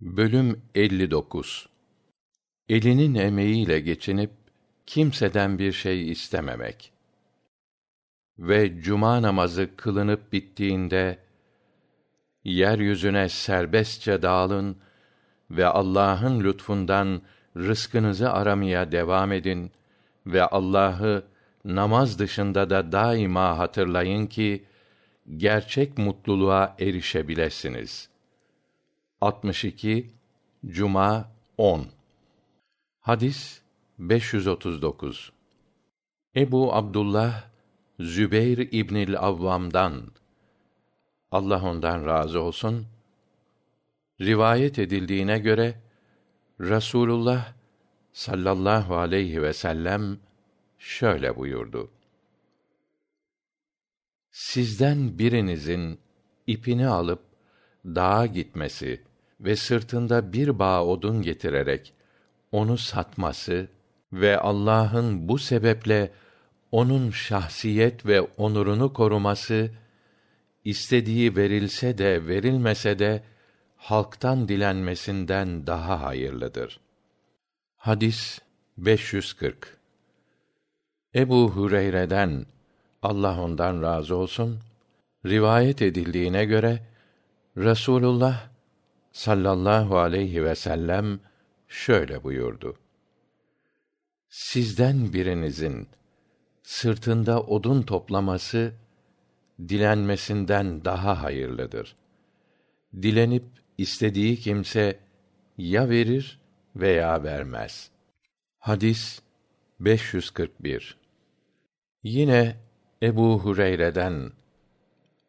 Bölüm 59 Elinin emeğiyle geçinip kimseden bir şey istememek ve cuma namazı kılınıp bittiğinde yeryüzüne serbestçe dağılın ve Allah'ın lütfundan rızkınızı aramaya devam edin ve Allah'ı namaz dışında da daima hatırlayın ki gerçek mutluluğa erişebilesiniz.'' 62 Cuma 10 Hadis 539 Ebu Abdullah Zübeyr İbnül Avvam'dan. Allah ondan razı olsun. Rivayet edildiğine göre Rasulullah sallallahu aleyhi ve sellem şöyle buyurdu. Sizden birinizin ipini alıp dağa gitmesi ve sırtında bir bağ odun getirerek onu satması ve Allah'ın bu sebeple onun şahsiyet ve onurunu koruması istediği verilse de verilmese de halktan dilenmesinden daha hayırlıdır. Hadis 540 Ebu Hureyre'den Allah ondan razı olsun rivayet edildiğine göre Rasulullah sallallahu aleyhi ve sellem şöyle buyurdu. Sizden birinizin sırtında odun toplaması dilenmesinden daha hayırlıdır. Dilenip istediği kimse ya verir veya vermez. Hadis 541 Yine Ebu Hureyre'den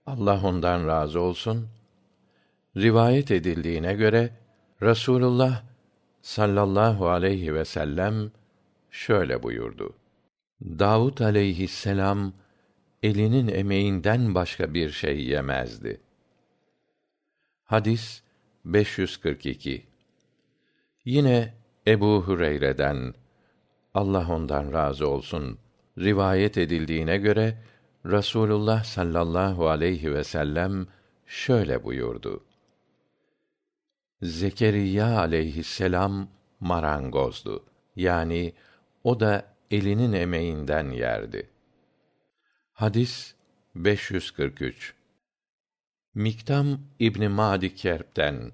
Allah ondan razı olsun rivayet edildiğine göre Rasulullah sallallahu aleyhi ve sellem şöyle buyurdu. Davud aleyhisselam elinin emeğinden başka bir şey yemezdi. Hadis 542 Yine Ebu Hüreyre'den Allah ondan razı olsun rivayet edildiğine göre Rasulullah sallallahu aleyhi ve sellem şöyle buyurdu. Zekeriya aleyhisselam marangozdu. Yani o da elinin emeğinden yerdi. Hadis 543 Miktam İbni Madi Kerb'den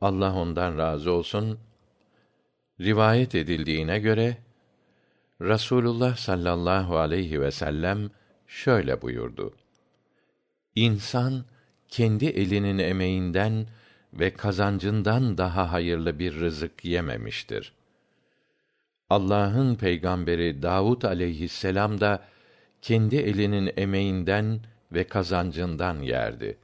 Allah ondan razı olsun rivayet edildiğine göre Rasulullah sallallahu aleyhi ve sellem şöyle buyurdu. İnsan kendi elinin emeğinden ve kazancından daha hayırlı bir rızık yememiştir. Allah'ın peygamberi Davud aleyhisselam da kendi elinin emeğinden ve kazancından yerdi.